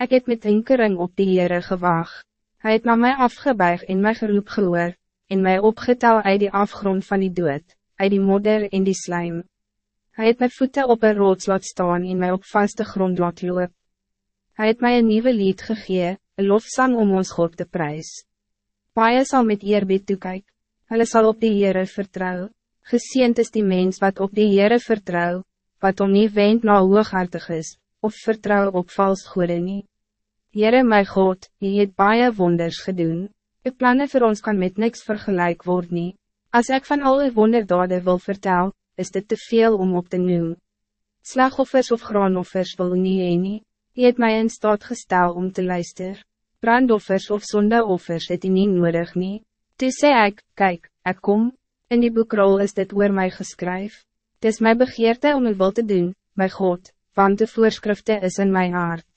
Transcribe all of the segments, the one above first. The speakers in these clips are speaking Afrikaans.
Ik heb met hinkering op die Heere gewaag. Hij het na mij afgebuig en my geroep gehoor, en mij opgetel uit die afgrond van die dood, uit die modder en die slijm. Hij het mijn voeten op een rots laat staan en mij op vaste grond laat loop. Hij het mij een nieuwe lied gegee, een lofzang om ons God te prijs. Paie sal met eerbied toekyk, hulle sal op die Heere vertrouw. Geseend is die mens wat op die Heere vertrouw, wat om nie wend na hooghartig is, of vertrouw op vals goede nie. Heere my God, die het baie wonders gedoen, uw plannen voor ons kan met niks vergelijk worden. nie. As ek van alle wonderdade wil vertel, is dit te veel om op te noem. Slagoffers of graanoffers wil nie heen nie, die het mij in staat gestel om te luisteren. Brandoffers of zondeoffers het die nie nodig nie. Toe sê ek, kyk, ek kom, in die boekrol is dit oor my geskryf. Het is my begeerte om het wil te doen, my God, want de voorschriften is in mijn hart.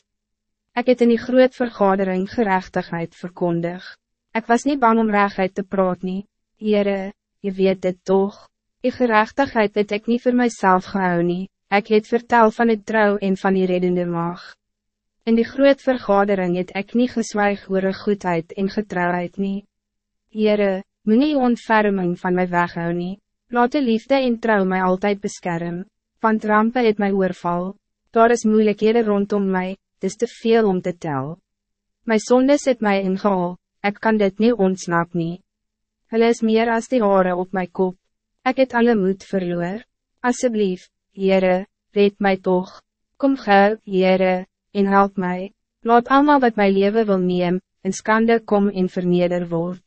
Ik het in die groot vergadering gerechtigheid verkondig. Ik was niet bang om rechtheid te praat nie. Heere, je weet dit toch. Die gerechtigheid het ik niet voor mijzelf gehou nie. Ek het vertel van het trouw en van die reddende mag. In die groot vergadering het ik niet gezwijg oor goedheid en getrouwheid nie. Heere, moet nie ontferming van mij weghou nie. Laat de liefde en trouw mij altijd beschermen. Want rampen het mij oorval. Daar is moeilijkheden rondom mij, het is te veel om te tel. Mijn zonde zit mij ingehaal, ik kan dit niet ontsnap nie. Hulle is meer als die haren op mijn kop. Ik het alle moed verloor. Alsjeblieft, Heere, red mij toch. Kom gauw, Heere, en help mij. Laat allemaal wat mijn leven wil neem, en skande kom en verneder word.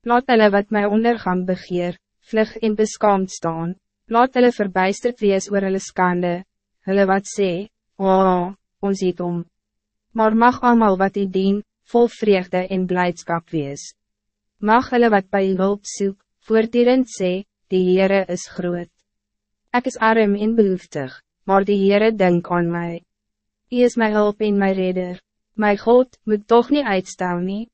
Laat hulle wat mij ondergang begeer, vlug en beskaamd staan. Laat hulle verbijsterd wees oor hulle skande. Hulle wat sê, oh, ons het om. Maar mag allemaal wat die dien, vol vreugde en blijdschap wees. Mag hulle wat bij hulp soek, voortdurend sê, die Heere is groot. Ik is arm en behoeftig, maar die Heere denk aan mij. Hij is mijn hulp en mijn redder. Mijn God moet toch niet uitstaan nie.